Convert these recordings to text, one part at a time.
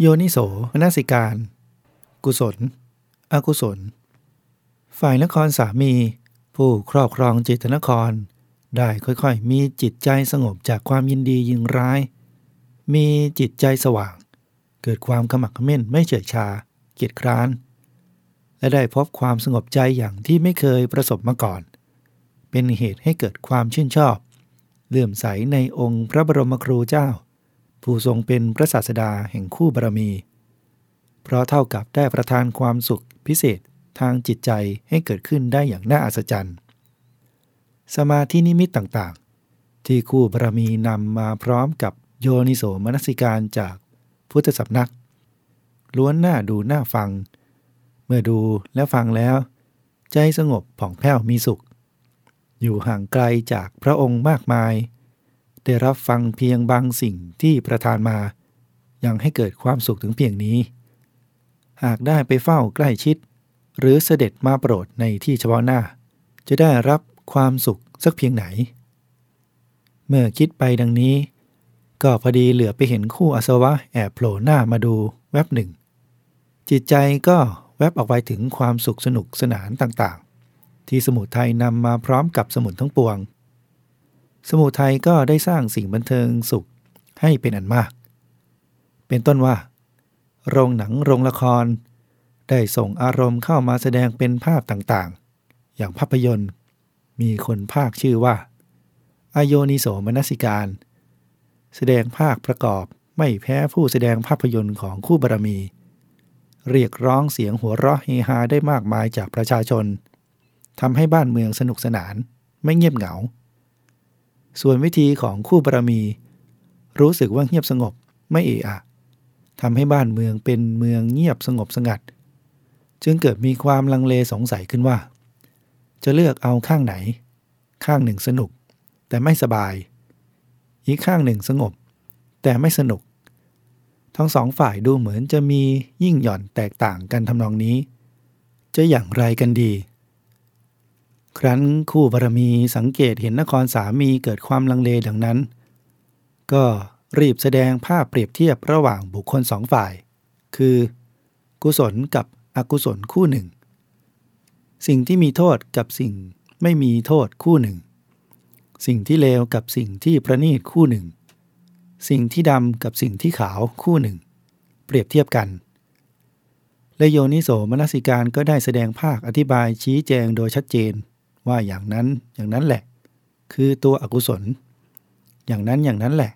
โยนิโสมนสิการ กุศล อกุศล ฝ่ายนครสามี ผู้ครอบครองจิตนคร ได้ค่อยๆ มีจิตใจสงบจากความยินดียิงร้าย มีจิตใจสว่าง เกิดความขมักเขม้นไม่เฉื่อยชา เกียจคร้าน และได้พบความสงบใจอย่างที่ไม่เคยประสบมาก่อน เป็นเหตุให้เกิดความชื่นชอบ เลื่อมใสในองค์พระบรมครูเจ้า ผู้ทรงเป็นพระศาสดาแห่งคู่บารมี เพราะเท่ากับได้ประทานความสุขพิเศษทางจิตใจให้เกิดขึ้นได้อย่างน่าอัศจรรย์ สมาธินิมิตต่างๆ ที่คู่บารมีนำมาพร้อมกับโยนิโสมนสิการจากพุทธสำนัก ล้วนหน่าดูหน่าฟัง เมื่อดูและฟังแล้ว ใจสงบผ่องแผ้วมีสุข อยู่ห่างไกลจากพระองค์มากมาย ได้รับฟังเพียงบางสิ่งที่ประทานมา ยังให้เกิดความสุขถึงเพียงนี้ หากได้ไปเฝ้าใกล้ชิด หรือเสด็จมาโปรดในที่เฉพาะหน้า จะได้รับความสุข สักเพียงไหน เมื่อคิดไปดังนี้ ก็พอดีเหลือไปเห็นคู่อสวะแอบโผล่หน้ามาดูแวบหนึ่ง จิตใจก็แวบออกไปถึงความสุขสนุกสนานต่างๆ ที่สมุทัยนำมาพร้อมกับสมุนทั้งปวง สมุทัยก็ได้สร้างสิ่งบันเทิงสุขให้เป็นอันมาก เป็นต้นว่า โรงหนังโรงละคร ได้ส่งอารมณ์เข้ามาแสดงเป็นภาพต่างๆ อย่างภาพยนตร์ มีคนภาคชื่อว่าอโยนิโสมนสิการ แสดงภาคประกอบไม่แพ้ผู้แสดงภาพยนตร์ของคู่บารมี เรียกร้องเสียงหัวเราะเฮฮาได้มากมายจากประชาชนทำให้บ้านเมืองสนุกสนานไม่เงียบเหงา ส่วนวิธีของคู่บารมี รู้สึกว่าเงียบสงบไม่เอะอะทำให้บ้านเมืองเป็นเมืองเงียบสงบสงัด จึงเกิดมีความลังเลสงสัยขึ้นว่า จะเลือกเอาข้างไหน ข้างหนึ่งสนุก แต่ไม่สบาย อีกข้างหนึ่งสงบ แต่ไม่สนุก ทั้งสองฝ่ายดูเหมือนจะมียิ่งหย่อนแตกต่างกันทำนองนี้ จะอย่างไรกันดี ครั้นคู่บารมีสังเกตเห็นนครสามีเกิดความลังเลดังนั้น ก็รีบแสดงภาพเปรียบเทียบระหว่างบุคคลสองฝ่าย คือ กุศลกับอกุศลคู่หนึ่ง สิ่งที่มีโทษกับสิ่งไม่มีโทษคู่หนึ่ง สิ่งที่เลวกับสิ่งที่ประณีตคู่หนึ่ง สิ่งที่ดำกับสิ่งที่ขาวคู่หนึ่ง เปรียบเทียบกัน และโยนิโสมนสิการก็ได้แสดงภาคอธิบายชี้แจงโดยชัดเจน ว่าอย่างนั้นอย่างนั้นแหละ คือตัวอกุศล อย่างนั้นอย่างนั้นแหละ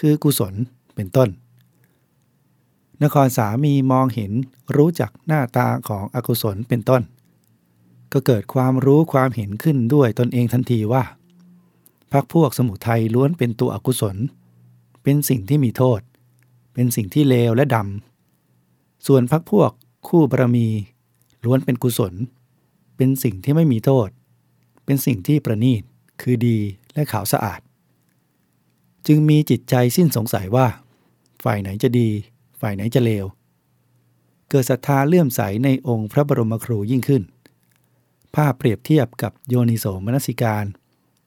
คือกุศลเป็นต้น นครสามีมองเห็นรู้จักหน้าตาของอกุศลเป็นต้น ก็เกิดความรู้ความเห็นขึ้นด้วยตนเองทันทีว่าพักพวกสมุทัยล้วนเป็นตัวอกุศล เป็นสิ่งที่มีโทษ เป็นสิ่งที่เลวและดำ ส่วนพักพวกคู่บารมี ล้วนเป็นกุศล เป็นสิ่งที่ไม่มีโทษ เป็นสิ่งที่ประณีต คือดีและขาวสะอาด จึงมีจิตใจสิ้นสงสัยว่า ฝ่ายไหนจะดี ฝ่ายไหนจะเลว เกิดศรัทธาเลื่อมใสในองค์พระบรมครูยิ่งขึ้น ภาพเปรียบเทียบกับโยนิโสมนสิการ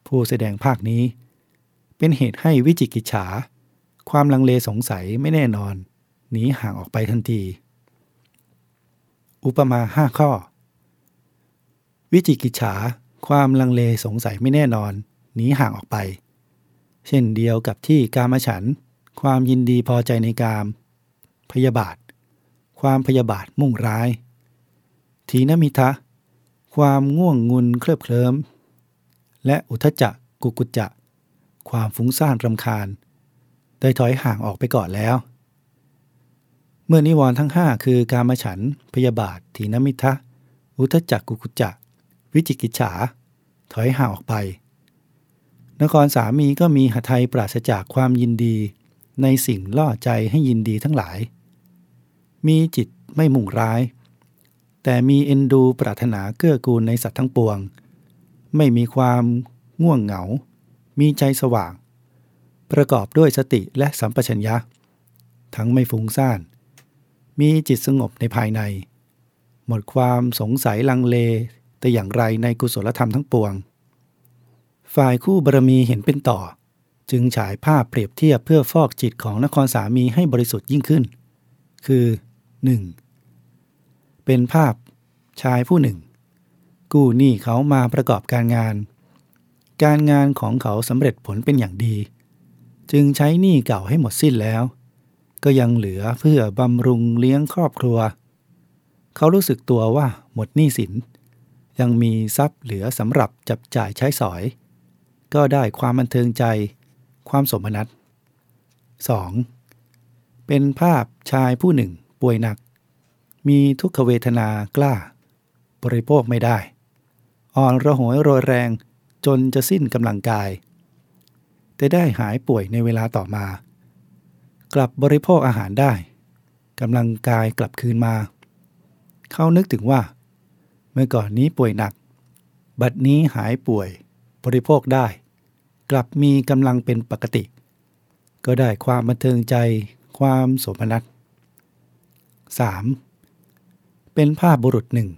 ผู้แสดงภาคนี้ เป็นเหตุให้วิจิกิจฉา ความลังเลสงสัยไม่แน่นอน หนีห่างออกไปทันที อุปมาห้าข้อ วิจิกิจฉา ความลังเลสงสัยไม่แน่นอน หนีห่างออกไป เช่นเดียวกับที่กามฉัน ความยินดีพอใจในกาม พยาบาท ความพยาบาทมุ่งร้าย ทีนมิทะ ความง่วงงุนเคลิบเคลิ้ม และอุทจักกุกุจจะ ความฟุ้งซ่านรำคาญ ได้ถอยห่างออกไปก่อนแล้ว เมื่อนิวรณ์ทั้งห้าคือการมฉัน พยาบาททีนมิทะ อุทจักกุกุจจะ วิจิกิจฉา ถอยห่างออกไป นครสามีก็มีหทัยปราศจากความยินดี ในสิ่งล่อใจให้ยินดีทั้งหลาย มีจิตไม่มุ่งร้าย แต่มีเอ็นดูปรารถนาเกื้อกูลในสัตว์ทั้งปวง ไม่มีความง่วงเหงา มีใจสว่าง ประกอบด้วยสติและสัมปชัญญะ ทั้งไม่ฟุ้งซ่าน มีจิตสงบในภายใน หมดความสงสัยลังเลแต่อย่างไรในกุศลธรรมทั้งปวง ฝ่ายคู่บารมีเห็นเป็นต่อ จึงฉายภาพเปรียบเทียบเพื่อฟอกจิตของนครสามีให้บริสุทธิ์ยิ่งขึ้น คือ 1. เป็นภาพชายผู้หนึ่ง กู้หนี้เขามาประกอบการงาน การงานของเขาสำเร็จผลเป็นอย่างดี จึงใช้หนี้เก่าให้หมดสิ้นแล้ว ก็ยังเหลือเพื่อบำรุงเลี้ยงครอบครัว เขารู้สึกตัวว่าหมดหนี้สิน ยังมีทรัพย์เหลือสำหรับจับจ่ายใช้สอย ก็ได้ความบันเทิงใจ ความสมนัต 2. เป็นภาพชายผู้หนึ่งป่วยหนัก มีทุกขเวทนากล้า บริโภคไม่ได้ อ่อนระหวยโรยแรงจนจะสิ้นกำลังกาย แต่ได้หายป่วยในเวลาต่อมา กลับบริโภคอาหารได้กำลังกายกลับคืนมา เขานึกถึงว่า เมื่อก่อนนี้ป่วยหนัก บัดนี้หายป่วย บริโภคได้ กลับมีกำลังเป็นปกติ ก็ได้ความบันเทิงใจ ความสมนัต 3. เป็นภาพบุรุษหนึ่ง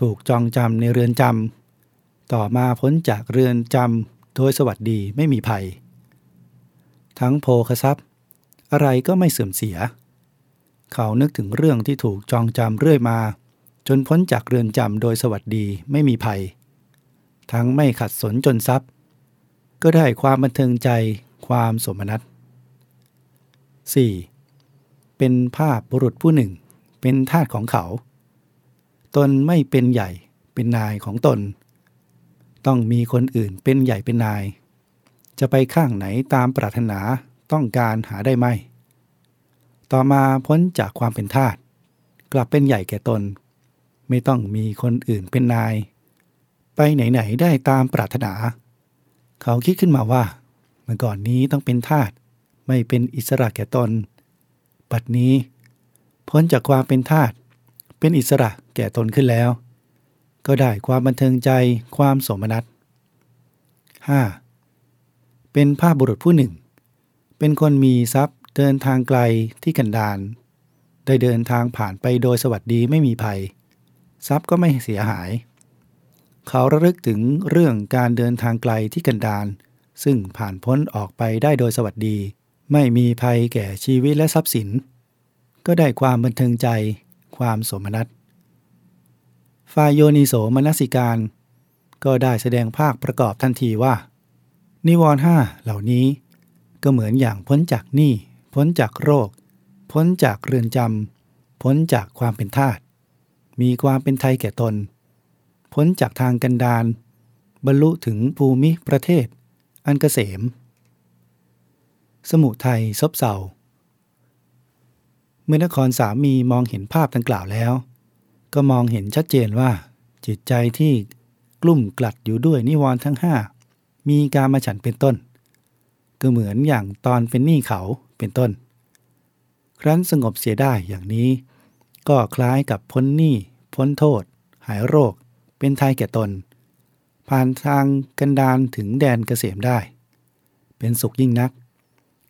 ถูกจองจำในเรือนจำต่อมาพ้นจากเรือนจำโดยสวัสดีไม่มีภัย ทั้งโภคทรัพย์ อะไรก็ไม่เสื่อมเสีย เขานึกถึงเรื่องที่ถูกจองจำเรื่อยมา จนพ้นจากเรือนจำโดยสวัสดีไม่มีภัย ทั้งไม่ขัดสนจนทรัพย์ ก็ได้ความบันเทิงใจความสมนัต 4. เป็นภาพบุรุษผู้หนึ่ง เป็นทาสของเขา ตนไม่เป็นใหญ่เป็นนายของตน ต้องมีคนอื่นเป็นใหญ่เป็นนาย จะไปข้างไหนตามปรารถนาต้องการหาได้ไหม ต่อมาพ้นจากความเป็นทาสกลับเป็นใหญ่แก่ตน ไม่ต้องมีคนอื่นเป็นนาย ไปไหนๆได้ตามปรารถนา เขาคิดขึ้นมาว่า เมื่อก่อนนี้ต้องเป็นทาสไม่เป็นอิสระแก่ตนปัดนี้ พ้นจากความเป็นทาส เป็นอิสระแก่ตนขึ้นแล้ว ก็ได้ความบันเทิงใจความสมนัต 5. เป็นภาพบุรุษผู้หนึ่ง เป็นคนมีทรัพย์เดินทางไกลที่กันดารได้เดินทางผ่านไปโดยสวัสดีไม่มีภัย ทรัพย์ก็ไม่เสียหาย เขาระลึกถึงเรื่องการเดินทางไกลที่กันดารซึ่งผ่านพ้นออกไปได้โดยสวัสดี ไม่มีภัยแก่ชีวิตและทรัพย์สิน ก็ได้ความบันเทิงใจ ความสมนัตฝ่ายโยนิโสมนสิการ ก็ได้แสดงภาคประกอบทันทีว่า นิวรณ์ห้าเหล่านี้ ก็เหมือนอย่างพ้นจากหนี้พ้นจากโรค พ้นจากเรือนจำพ้นจากความเป็นทาสมีความเป็นไทยแก่ตน พ้นจากทางกันดารบรรลุถึงภูมิประเทศ อันเกษม สมุทัยซบเซา เมื่อนครสามีมองเห็นภาพดังกล่าวแล้ว ก็มองเห็นชัดเจนว่า จิตใจที่กลุ่มกลัดอยู่ด้วยนิวรณ์ทั้งห้ามีการมาฉันเป็นต้น ก็เหมือนอย่างตอนเป็นหนี้เขาเป็นต้น ครั้นสงบเสียได้อย่างนี้ ก็คล้ายกับพ้นหนี้พ้นโทษ หายโรค เป็นไทยแก่ตน ผ่านทางกันดานถึงแดนเกษมได้ เป็นสุขยิ่งนัก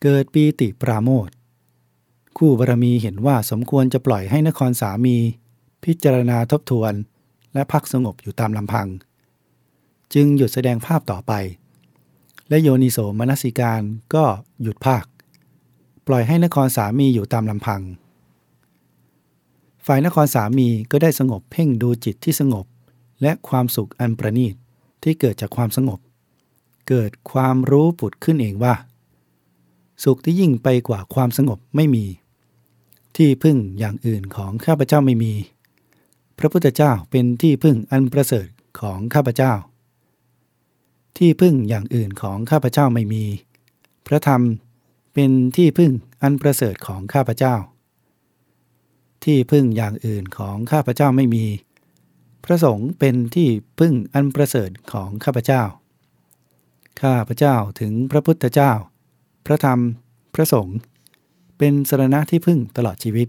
เกิดปีติปราโมท คู่บารมีเห็นว่าสมควรจะปล่อยให้นครสามี พิจารณาทบทวน และพักสงบอยู่ตามลำพัง จึงหยุดแสดงภาพต่อไป และโยนิโสมนสิการก็หยุดภาค ปล่อยให้นครสามีอยู่ตามลำพัง ฝ่ายนครสามีก็ได้สงบเพ่งดูจิตที่สงบ และความสุขอันประณีตที่เกิดจากความสงบ เกิดความรู้ปุดขึ้นเองว่า สุขที่ยิ่งไปกว่าความสงบไม่มี ที่พึ่งอย่างอื่นของข้าพเจ้าไม่มี พระพุทธเจ้าเป็นที่พึ่งอันประเสริฐของข้าพเจ้า ที่พึ่งอย่างอื่นของข้าพเจ้าไม่มี พระธรรมเป็นที่พึ่งอันประเสริฐของข้าพเจ้า ที่พึ่งอย่างอื่นของข้าพเจ้าไม่มี พระสงฆ์เป็นที่พึ่งอันประเสริฐของข้าพเจ้า ข้าพเจ้าถึงพระพุทธเจ้า พระธรรม พระสงฆ์เป็นสรณะที่พึ่งตลอดชีวิต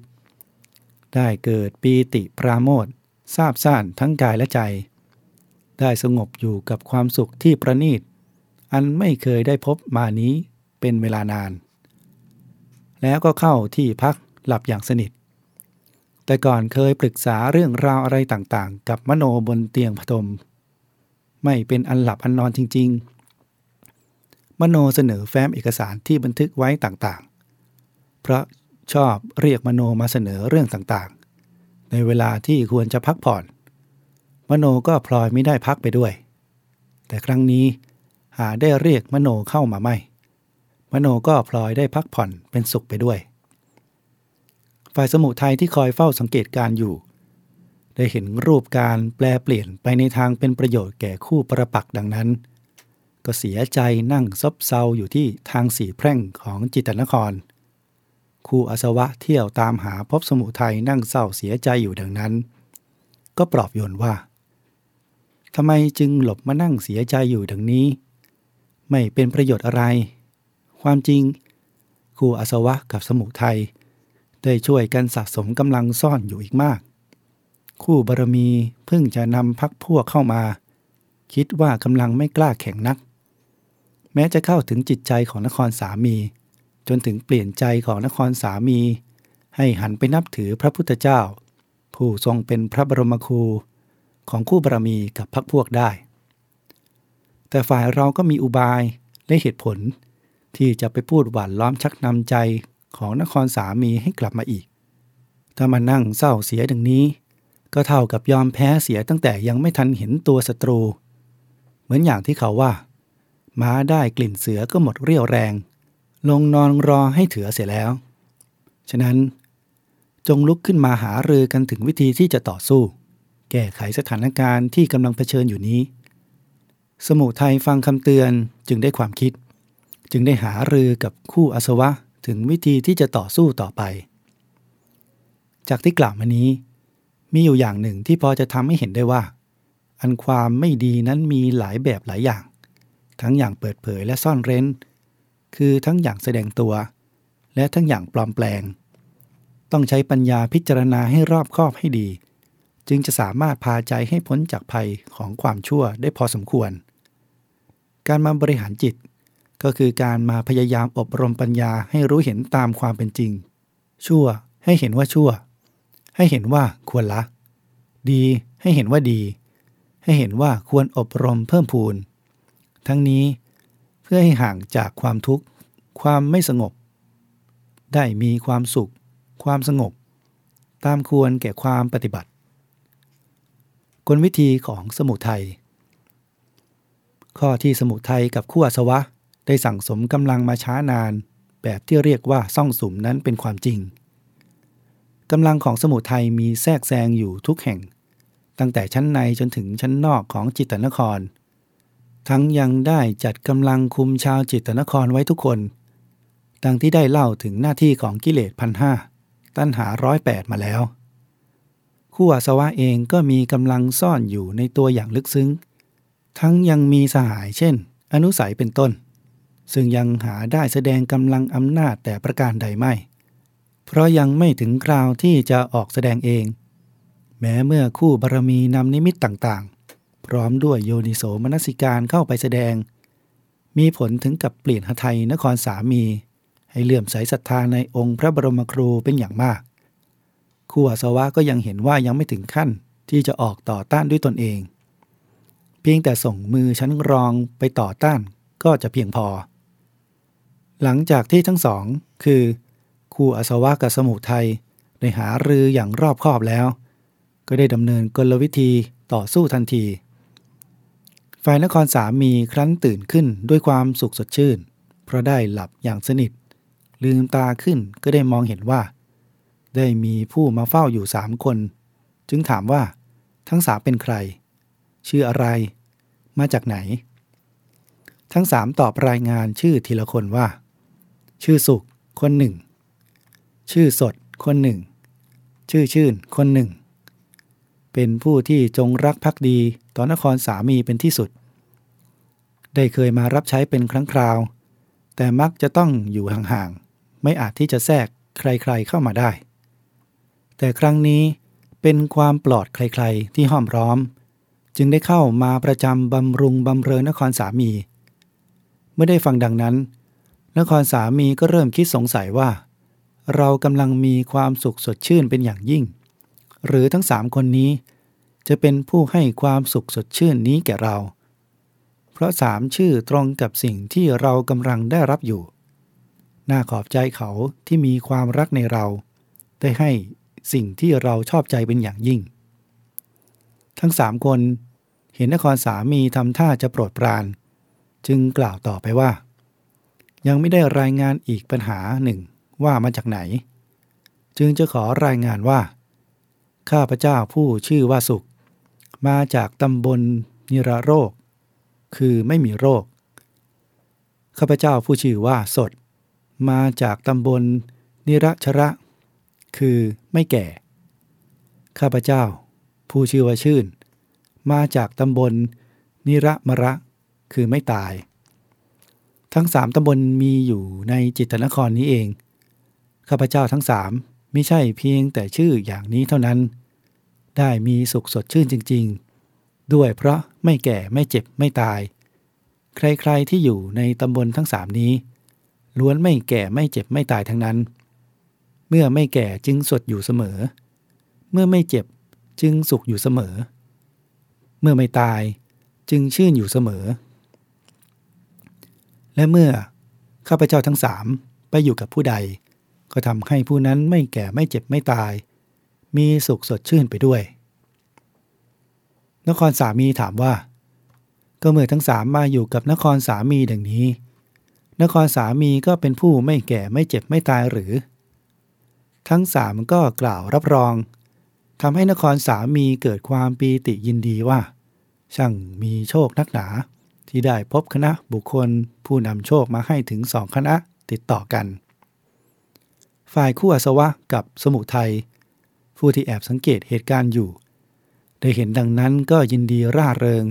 ได้เกิดปีติปราโมททราบซ่านทั้งกายและใจ ได้สงบอยู่กับความสุขที่ประณีต อันไม่เคยได้พบมานี้เป็นเวลานาน แล้วก็เข้าที่พักหลับอย่างสนิท แต่ก่อนเคยปรึกษาเรื่องราวอะไรต่างๆ กับมโนบนเตียงพทมไม่เป็นอันหลับอันนอนจริง ๆ มโนเสนอแฟ้มเอกสารที่บันทึกไว้ต่างๆ เพราะชอบเรียกมโนมาเสนอเรื่องต่างๆ ในเวลาที่ควรจะพักผ่อน มโนก็พลอยไม่ได้พักไปด้วย แต่ครั้งนี้หาได้เรียกมโนเข้ามาไม่ มโนก็พลอยได้พักผ่อนเป็นสุขไปด้วย ฝ่ายสมุทัยที่คอยเฝ้าสังเกตการอยู่ ได้เห็นรูปการแปลเปลี่ยนไปในทางเป็นประโยชน์แก่คู่ประปักดังนั้น ก็เสียใจนั่งซบเซาอยู่ที่ทางสีแพร่งของจิตนคร คู่อสวะเที่ยวตามหาพบสมุทัยนั่งเศร้าเสียใจอยู่ดังนั้น ก็ปลอบโยนว่าทำไมจึงหลบมานั่งเสียใจอยู่ดังนี้ ไม่เป็นประโยชน์อะไร ความจริงครูอสวะกับสมุทัยได้ช่วยกันสะสมกำลังซ่อนอยู่อีกมาก คู่บารมีเพิ่งจะนำพักพวกเข้ามา คิดว่ากำลังไม่กล้าแข่งนัก แม้จะเข้าถึงจิตใจของนครสามี จนถึงเปลี่ยนใจของนครสามี ให้หันไปนับถือพระพุทธเจ้า ผู้ทรงเป็นพระบรมครูของคู่บารมีกับพักพวกได้ แต่ฝ่ายเราก็มีอุบายและเหตุผล ที่จะไปพูดหวานล้อมชักนำใจของนครสามีให้กลับมาอีก ถ้ามานั่งเศร้าเสียดังนี้ ก็เท่ากับยอมแพ้เสียตั้งแต่ยังไม่ทันเห็นตัวศัตรู เหมือนอย่างที่เขาว่า ม้าได้กลิ่นเสือก็หมดเรี่ยวแรง ลงนอนรอให้เถือเสียแล้ว ฉะนั้น จงลุกขึ้นมาหารือกันถึงวิธีที่จะต่อสู้ แก้ไขสถานการณ์ที่กำลังเผชิญอยู่นี้ สมุทัยฟังคำเตือนจึงได้ความคิด จึงได้หารือกับคู่อสวะถึงวิธีที่จะต่อสู้ต่อไป จากที่กล่าวมานี้ มีอยู่อย่างหนึ่งที่พอจะทำให้เห็นได้ว่า อันความไม่ดีนั้นมีหลายแบบหลายอย่าง ทั้งอย่างเปิดเผยและซ่อนเร้น คือทั้งอย่างแสดงตัว และทั้งอย่างปลอมแปลง ต้องใช้ปัญญาพิจารณาให้รอบคอบให้ดี จึงจะสามารถพาใจให้พ้นจากภัยของความชั่วได้พอสมควร การมาบริหารจิต ก็คือการมาพยายามอบรมปัญญาให้รู้เห็นตามความเป็นจริง ชั่วให้เห็นว่าชั่ว ให้เห็นว่าควรละ ดีให้เห็นว่าดี ให้เห็นว่าควรอบรมเพิ่มพูน ทั้งนี้เพื่อให้ห่างจากความทุกข์ ความไม่สงบ ได้มีความสุข ความสงบ ตามควรแก่ความปฏิบัติ กลวิธีของสมุทัยข้อที่สมุทัยกับคู่อสวะ ได้สั่งสมกำลังมาช้านาน แบบที่เรียกว่าซ่องสุมนั้นเป็นความจริงกำลังของสมุทัยมีแทรกแซงอยู่ทุกแห่ง ตั้งแต่ชั้นในจนถึงชั้นนอกของจิตตนคร ทั้งยังได้จัดกำลังคุมชาวจิตนครไว้ทุกคน ดังที่ได้เล่าถึงหน้าที่ของกิเลสพันห้าตั้นหาร้อยแปดมาแล้วคู่อาสวะเองก็มีกำลังซ่อนอยู่ในตัวอย่างลึกซึ้ง ทั้งยังมีสหายเช่น อนุสัยเป็นต้น ซึ่งยังหาได้แสดงกำลังอำนาจแต่ประการใดไม่ เพราะยังไม่ถึงคราวที่จะออกแสดงเอง แม้เมื่อคู่บารมีนำนิมิตต่างๆ พร้อมด้วยโยนิโสมนสิการเข้าไปแสดง มีผลถึงกับเปลี่ยนหทัยนครสามี ให้เลื่อมใสศรัทธาในองค์พระบรมครูเป็นอย่างมาก คู่อาสวะก็ยังเห็นว่ายังไม่ถึงขั้นที่จะออกต่อต้านด้วยตนเอง เพียงแต่ส่งมือชั้นรองไปต่อต้านก็จะเพียงพอ หลังจากที่ทั้งสอง คือคู่อสวะกับสมุทัยได้หารืออย่างรอบคอบแล้ว ก็ได้ดำเนินกลวิธีต่อสู้ทันที ฝ่ายนครสามีครั้นตื่นขึ้นด้วยความสุขสดชื่น เพราะได้หลับอย่างสนิท ลืมตาขึ้นก็ได้มองเห็นว่า ได้มีผู้มาเฝ้าอยู่สามคน จึงถามว่า ทั้งสามเป็นใคร ชื่ออะไร มาจากไหน ทั้งสามตอบรายงานชื่อทีละคนว่า ชื่อสุขคนหนึ่ง ชื่อสดคนหนึ่ง ชื่อชื่นคนหนึ่ง เป็นผู้ที่จงรักภักดี ต่อนครสามีเป็นที่สุด ได้เคยมารับใช้เป็นครั้งคราว แต่มักจะต้องอยู่ห่างๆ ไม่อาจที่จะแทรกใครๆเข้ามาได้ แต่ครั้งนี้เป็นความปลอดใครๆ ที่ห้อมร้อม จึงได้เข้ามาประจำบำรุงบำเรอนครสามี เมื่อได้ฟังดังนั้น นครสามีก็เริ่มคิดสงสัยว่า เรากำลังมีความสุขสดชื่นเป็นอย่างยิ่ง หรือทั้งสามคนนี้ จะเป็นผู้ให้ความสุขสดชื่นนี้แก่เรา เพราะสามชื่อตรงกับสิ่งที่เรากำลังได้รับอยู่ น่าขอบใจเขาที่มีความรักในเรา ได้ให้สิ่งที่เราชอบใจเป็นอย่างยิ่ง ทั้งสามคนเห็นนครสามีทำท่าจะโปรดปราน จึงกล่าวต่อไปว่า ยังไม่ได้รายงานอีกปัญหาหนึ่งว่ามาจากไหน จึงจะขอรายงานว่า ข้าพเจ้าผู้ชื่อว่าสุข มาจากตำบลนิรโรค คือไม่มีโรค ข้าพเจ้าผู้ชื่อว่าสด มาจากตำบลนิรชระ คือไม่แก่ ข้าพเจ้า ผู้ชื่อว่าชื่น มาจากตำบลนิระมระ คือไม่ตาย ทั้งสามตำบลมีอยู่ในจิตนครนี้เอง ข้าพเจ้าทั้งสามไม่ใช่เพียงแต่ชื่ออย่างนี้เท่านั้น ได้มีสุขสดชื่นจริง ๆ ด้วยเพราะไม่แก่ไม่เจ็บไม่ตาย ใครๆที่อยู่ในตำบลทั้งสามนี้ ล้วนไม่แก่ไม่เจ็บไม่ตายทั้งนั้น เมื่อไม่แก่จึงสดอยู่เสมอ เมื่อไม่เจ็บจึงสุขอยู่เสมอ เมื่อไม่ตายจึงชื่นอยู่เสมอ และเมื่อข้าพเจ้าทั้งสามไปอยู่กับผู้ใด ก็ทำให้ผู้นั้นไม่แก่ไม่เจ็บไม่ตาย มีสุขสดชื่นไปด้วย นครสามีถามว่า ก็เมื่อทั้งสามมาอยู่กับนครสามีดังนี้ นครสามีก็เป็นผู้ไม่แก่ไม่เจ็บไม่ตายหรือ ทั้งสามก็กล่าวรับรองทำให้นครสามีเกิดความปีติยินดีว่า ช่างมีโชคนักหนา ที่ได้พบคณะบุคคลผู้นำโชคมาให้ถึงสองคณะติดต่อกัน ฝ่ายคู่อาสวะกับสมุทัย ผู้ที่แอบสังเกตเหตุการณ์อยู่ ได้เห็นดังนั้นก็ยินดีร่าเริง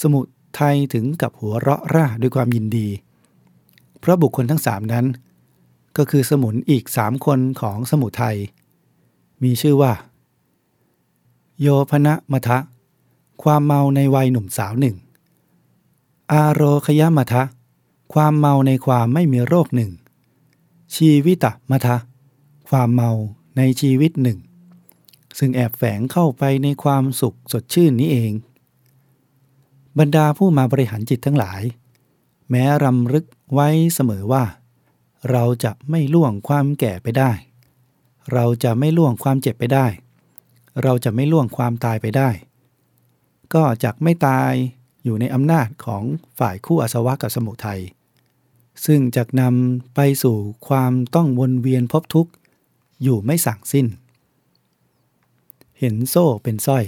สมุทัยถึงกับหัวเราะร่าด้วยความยินดี เพราะบุคคลทั้งสามนั้น ก็คือสมุนอีกสามคนของสมุทัยมีชื่อว่า โยพนะมทะ ความเมาในวัยหนุ่มสาวหนึ่ง อาโรคยมทะ ความเมาในความไม่มีโรคหนึ่ง ชีวิตะมทะ ความเมาในชีวิตหนึ่ง ซึ่งแอบแฝงเข้าไปในความสุขสดชื่นนี้เอง บรรดาผู้มาบริหารจิตทั้งหลาย แม้รำลึกไว้เสมอว่า เราจะไม่ล่วงความแก่ไปได้ เราจะไม่ล่วงความเจ็บไปได้ เราจะไม่ล่วงความตายไปได้ ก็จะไม่ตายอยู่ในอำนาจของฝ่ายคู่อาสวะกับสมุทัยซึ่งจะนำไปสู่ความต้องวนเวียนพบทุกข์อยู่ไม่สั่งสิ้น เห็นโซ่เป็นสร้อย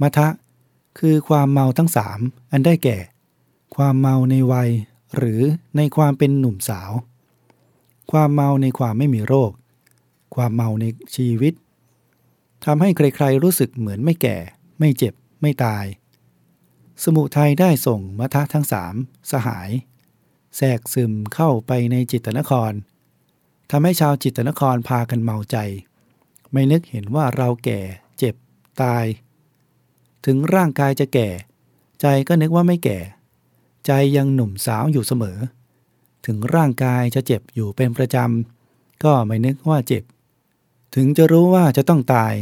มัทะคือความเมาทั้งสามอันได้แก่ ความเมาในวัย หรือในความเป็นหนุ่มสาว ความเมาในความไม่มีโรค ความเมาในชีวิตทำให้ใครๆรู้สึกเหมือนไม่แก่ ไม่เจ็บ ไม่ตาย สมุทัยได้ส่งมัทะทั้งสามสหายแทรกซึมเข้าไปในจิตนครทำให้ชาวจิตตนครพากันเมาใจ ไม่นึกเห็นว่าเราแก่เจ็บตาย ถึงร่างกายจะแก่ ใจก็นึกว่าไม่แก่ ใจยังหนุ่มสาวอยู่เสมอ ถึงร่างกายจะเจ็บอยู่เป็นประจำ ก็ไม่นึกว่าเจ็บ ถึงจะรู้ว่าจะต้องตาย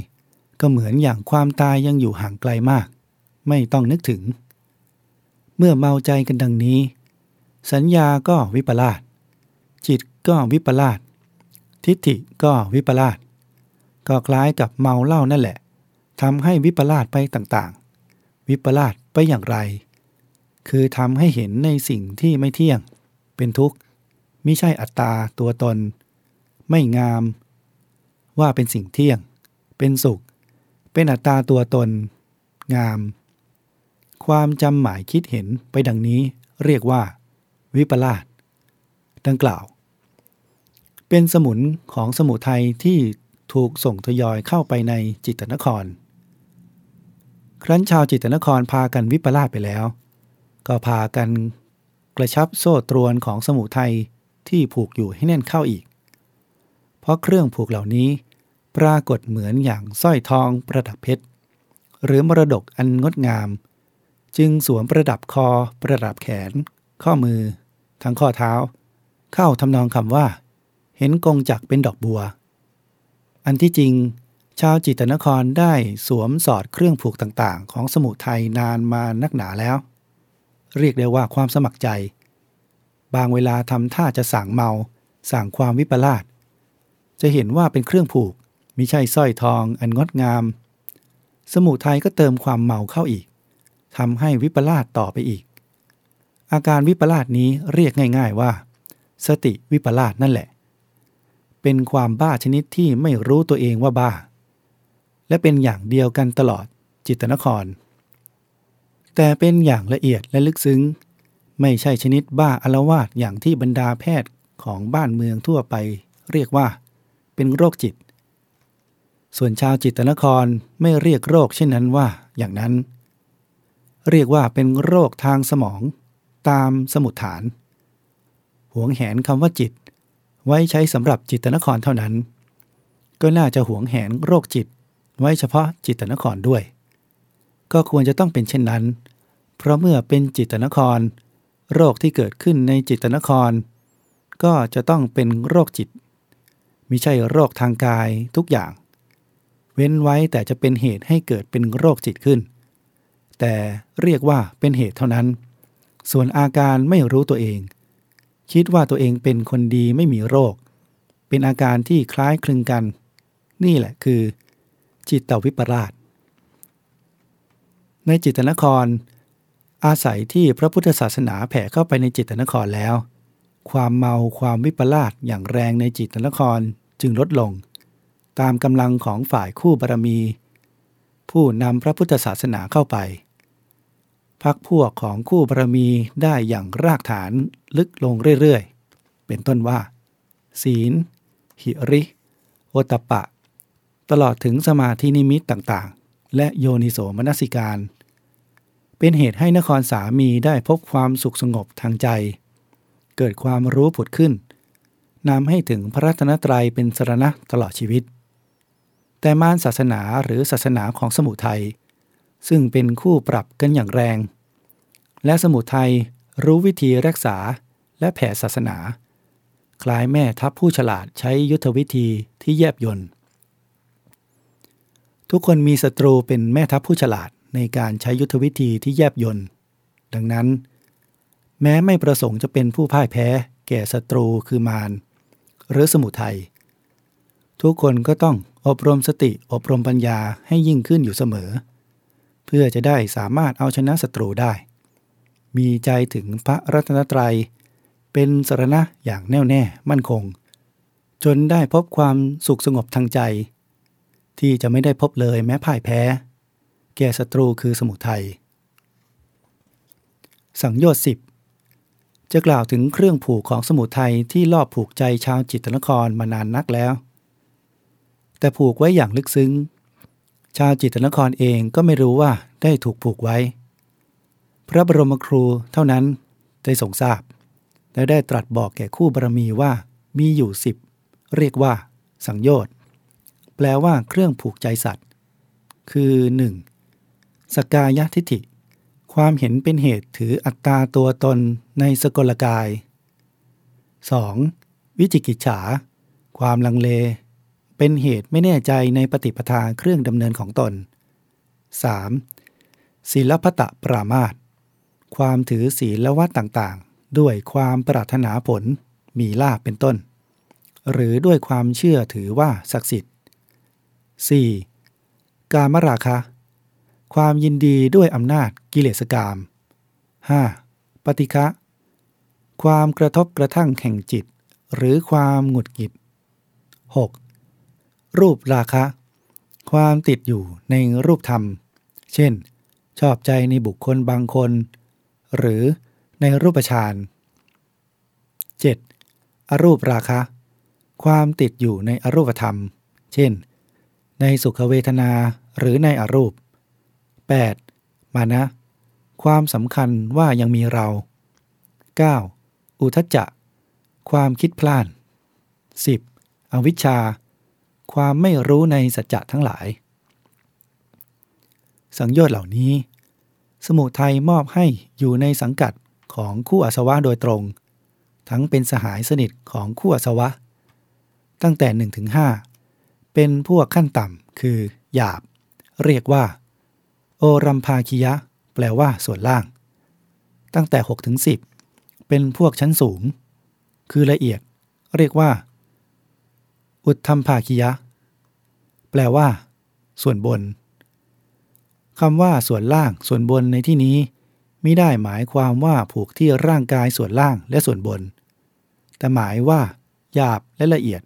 ก็เหมือนอย่างความตายยังอยู่ห่างไกลมาก ไม่ต้องนึกถึง เมื่อเมาใจกันดังนี้ สัญญาก็วิปลาสจิตก็วิปลาสทิฏฐิก็วิปลาส ก็คล้ายกับเมาเหล้านั่นแหละทำให้วิปลาสไปต่างๆ วิปลาสไปอย่างไร คือทำให้เห็นในสิ่งที่ไม่เที่ยง เป็นทุกข์ไมิใช่อัตตาตัวตน ไม่งาม ว่าเป็นสิ่งเที่ยง เป็นสุข เป็นอัตตาตัวตน งาม ความจำหมายคิดเห็นไปดังนี้เรียกว่า วิปลาสดังกล่าว เป็นสมุนของสมุทัยที่ ถูกส่งทยอยเข้าไปในจิตตนคร ครั้นชาวจิตตนครพากันวิปลาสไปแล้ว ก็พากันกระชับโซ่ตรวนของสมุทัยที่ผูกอยู่ให้แน่นเข้าอีก เพราะเครื่องผูกเหล่านี้ปรากฏเหมือนอย่างสร้อยทองประดับเพชร หรือมรดกอันงดงาม จึงสวมประดับคอประดับแขน ข้อมือ ทั้งข้อเท้า เข้าทำนองคำว่า เห็นกงจักเป็นดอกบัว อันที่จริง ชาวจิตนครได้สวมสอดเครื่องผูกต่างๆ ของสมุทัยนานมานักหนาแล้ว เรียกได้ว่าความสมัครใจ บางเวลาทำท่าจะสั่งเมา สั่งความวิปลาสจะเห็นว่าเป็นเครื่องผูกมิใช่สร้อยทองอันงดงาม สมุทัยก็เติมความเมาเข้าอีกทำให้วิปลาสต่อไปอีก อาการวิปลาสนี้เรียกง่าย ๆว่า สติวิปลาสนั่นแหละ เป็นความบ้าชนิดที่ไม่รู้ตัวเองว่าบ้า และเป็นอย่างเดียวกันตลอดจิตนคร แต่เป็นอย่างละเอียดและลึกซึ้ง ไม่ใช่ชนิดบ้าอลวาดอย่างที่บรรดาแพทย์ของบ้านเมืองทั่วไป เรียกว่า เป็นโรคจิต ส่วนชาวจิตนครไม่เรียกโรคเช่นนั้นว่าอย่างนั้น เรียกว่าเป็นโรคทางสมอง ตามสมุดฐาน หวงแหนคำว่าจิต ไว้ใช้สำหรับจิตนครเท่านั้น ก็น่าจะหวงแหนโรคจิต ไว้เฉพาะจิตนครด้วย ก็ควรจะต้องเป็นเช่นนั้น เพราะเมื่อเป็นจิตนคร โรคที่เกิดขึ้นในจิตนคร ก็จะต้องเป็นโรคจิตมิใช่โรคทางกายทุกอย่าง เว้นไว้แต่จะเป็นเหตุให้เกิดเป็นโรคจิตขึ้น แต่เรียกว่าเป็นเหตุเท่านั้น ส่วนอาการไม่รู้ตัวเอง คิดว่าตัวเองเป็นคนดีไม่มีโรค เป็นอาการที่คล้ายคลึงกัน นี่แหละคือ จิตตวิปราช ในจิตนคร อาศัยที่พระพุทธศาสนาแผ่เข้าไปในจิตนครแล้ว ความเมาความวิปลาสอย่างแรงในจิตนครจึงลดลง ตามกำลังของฝ่ายคู่บารมี ผู้นำพระพุทธศาสนาเข้าไป พักพวกของคู่บารมีได้อย่างรากฐานลึกลงเรื่อยๆ เป็นต้นว่า ศีล หิริโอตปะ ตลอดถึงสมาธินิมิตต่างๆ และโยนิโสมนสิการ เป็นเหตุให้นครสามีได้พบความสุขสงบทางใจ เกิดความรู้ผุดขึ้นนำให้ถึงพระรัตนตรัยเป็นสรณะตลอดชีวิต แต่มารศาสนาหรือศาสนาของสมุทัย ซึ่งเป็นคู่ปรับกันอย่างแรง และสมุทัยรู้วิธีรักษาและแผ่ศาสนา คล้ายแม่ทัพผู้ฉลาดใช้ยุทธวิธีที่แยบยนต์ ทุกคนมีศัตรูเป็นแม่ทัพผู้ฉลาดในการใช้ยุทธวิธีที่แยบยนต์ ดังนั้น แม้ไม่ประสงค์จะเป็นผู้พ่ายแพ้แก่ศัตรูคือมารหรือสมุทัยทุกคนก็ต้องอบรมสติอบรมปัญญาให้ยิ่งขึ้นอยู่เสมอ พื่อจะได้สามารถเอาชนะศัตรูได้ มีใจถึงพระรัตนตรัย เป็นสรณะอย่างแน่วแน่มั่นคง จนได้พบความสุขสงบทางใจ ที่จะไม่ได้พบเลยแม้พ่ายแพ้ แก่ศัตรูคือสมุทัยสังโยชน์สิบจะกล่าวถึงเครื่องผูกของสมุทัยที่ลอบผูกใจชาวจิตนครมานานนักแล้ว แต่ผูกไว้อย่างลึกซึ้ง ชาวจิตนครเองก็ไม่รู้ว่าได้ถูกผูกไว้ พระบรมครูเท่านั้นได้ทรงทราบ และได้ตรัสบอกแก่คู่บารมีว่ามีอยู่สิบเรียกว่า สังโยชน์แปลว่าเครื่องผูกใจสัตว์ คือ 1. สกายทิฏฐิ ความเห็นเป็นเหตุถืออัตตาตัวตนในสกลกาย 2. วิจิกิจฉา ความลังเล เป็นเหตุไม่แน่ใจในปฏิปทาเครื่องดำเนินของตน 3. ศีลพตะปรามาตความถือศีลวัตต่างๆ ด้วยความปรารถนาผลมีลาภเป็นต้น หรือด้วยความเชื่อถือว่าศักดิ์สิทธิ์ 4. การมราคะ ความยินดีด้วยอำนาจกิเลสกาม 5. ปฏิฆะความกระทบกระทั่งแห่งจิต หรือความหงุดหงิด 6. รูปราคะ ความติดอยู่ในรูปธรรม เช่น ชอบใจในบุคคลบางคน หรือในรูปฌาน 7. อรูปราคะ ความติดอยู่ในอรูปธรรม เช่น ในสุขเวทนาหรือในอรูป 8. มานะ ความสำคัญว่ายังมีเรา 9. อุทจจะ ความคิดพลาด 10. อวิชชา ความไม่รู้ในสัจจะทั้งหลาย สังโยชน์เหล่านี้ สมุทัยมอบให้อยู่ในสังกัดของคู่อาสวะโดยตรง ทั้งเป็นสหายสนิทของขั้วสวะ ตั้งแต่1ถึง5เป็นพวกขั้นต่ำคือ หยาบ เรียกว่า โอรัมพาคิยะ แปลว่าส่วนล่าง ตั้งแต่6ถึง10 เป็นพวกชั้นสูง คือละเอียด เรียกว่า อุทธมภาคิยะ แปลว่า ส่วนบนคำว่าส่วนล่างส่วนบนในที่นี้ไมิได้หมายความว่าผูกที่ร่างกายส่วนล่างและส่วนบน แต่หมายว่า หยาบและละเอียด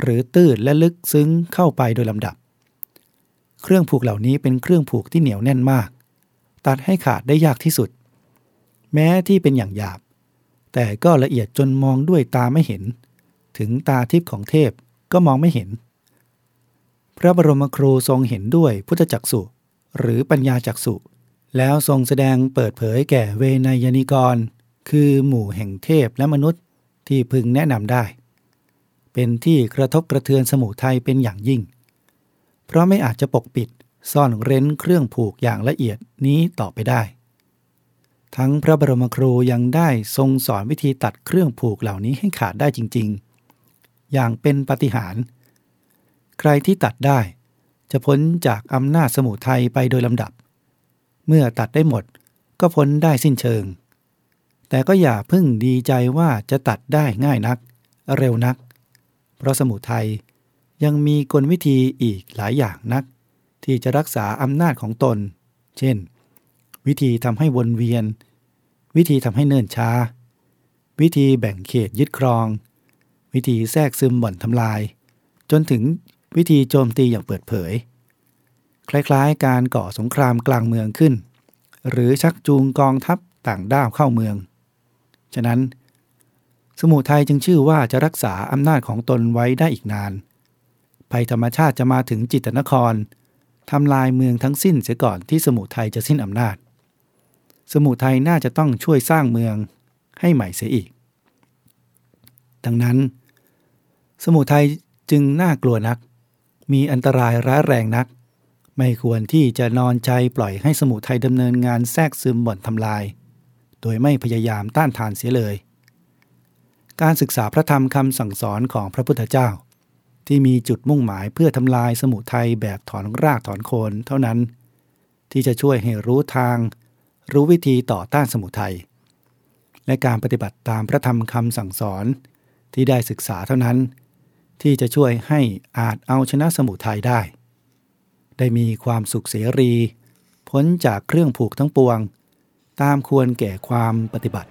หรือตื้นและลึกซึ้งเข้าไปโดยลำดับ เครื่องผูกเหล่านี้เป็นเครื่องผูกที่เหนียวแน่นมาก ตัดให้ขาดได้ยากที่สุด แม้ที่เป็นอย่างหยาบ แต่ก็ละเอียดจนมองด้วยตาไม่เห็น ถึงตาทิพย์ของเทพก็มองไม่เห็น พระบรมครูทรงเห็นด้วยพุทธจักสุหรือปัญญาจักสุแล้วทรงแสดงเปิดเผยแก่เวนยนิกร คือหมู่แห่งเทพและมนุษย์ที่พึงแนะนำได้ เป็นที่กระทบกระเทือนสมุทัยเป็นอย่างยิ่ง เพราะไม่อาจจะปกปิดซ่อนเร้นเครื่องผูกอย่างละเอียดนี้ต่อไปได้ ทั้งพระบรมครูยังได้ทรงสอนวิธีตัดเครื่องผูกเหล่านี้ให้ขาดได้จริง ๆ อย่างเป็นปฏิหาร ใครที่ตัดได้ จะพ้นจากอำนาจสมุทัยไปโดยลำดับ เมื่อตัดได้หมดก็พ้นได้สิ้นเชิง แต่ก็อย่าพึ่งดีใจว่าจะตัดได้ง่ายนัก เร็วนัก เพราะสมุทัยยังมีกลวิธีอีกหลายอย่างนัก ที่จะรักษาอำนาจของตน เช่น วิธีทำให้วนเวียน วิธีทำให้เนิ่นช้า วิธีแบ่งเขตยึดครอง วิธีแทรกซึมบ่อนทำลาย จนถึงวิธีโจมตีอย่างเปิดเผย คล้ายๆ การก่อสงครามกลางเมืองขึ้น หรือชักจูงกองทัพต่างด้าวเข้าเมือง ฉะนั้น สมุทัยจึงชื่อว่าจะรักษาอำนาจของตนไว้ได้อีกนาน ภัยธรรมชาติจะมาถึงจิตนครทำลายเมืองทั้งสิ้นเสียก่อนที่สมุทัยจะสิ้นอำนาจ สมุทัยน่าจะต้องช่วยสร้างเมืองให้ใหม่เสียอีก ดังนั้น สมุทัยจึงน่ากลัวนัก มีอันตรายร้ายแรงนัก ไม่ควรที่จะนอนใจปล่อยให้สมุทัยดำเนินงานแทรกซึมบ่อนทำลาย โดยไม่พยายามต้านทานเสียเลย การศึกษาพระธรรมคำสั่งสอนของพระพุทธเจ้า ที่มีจุดมุ่งหมายเพื่อทำลายสมุทัยแบบถอนรากถอนโคนเท่านั้น ที่จะช่วยให้รู้ทาง รู้วิธีต่อต้านสมุทัยและการปฏิบัติตามพระธรรมคำสั่งสอนที่ได้ศึกษาเท่านั้น ที่จะช่วยให้อาจเอาชนะสมุทัยได้ ได้มีความสุขเสรี พ้นจากเครื่องผูกทั้งปวง ตามควรแก่ความปฏิบัติ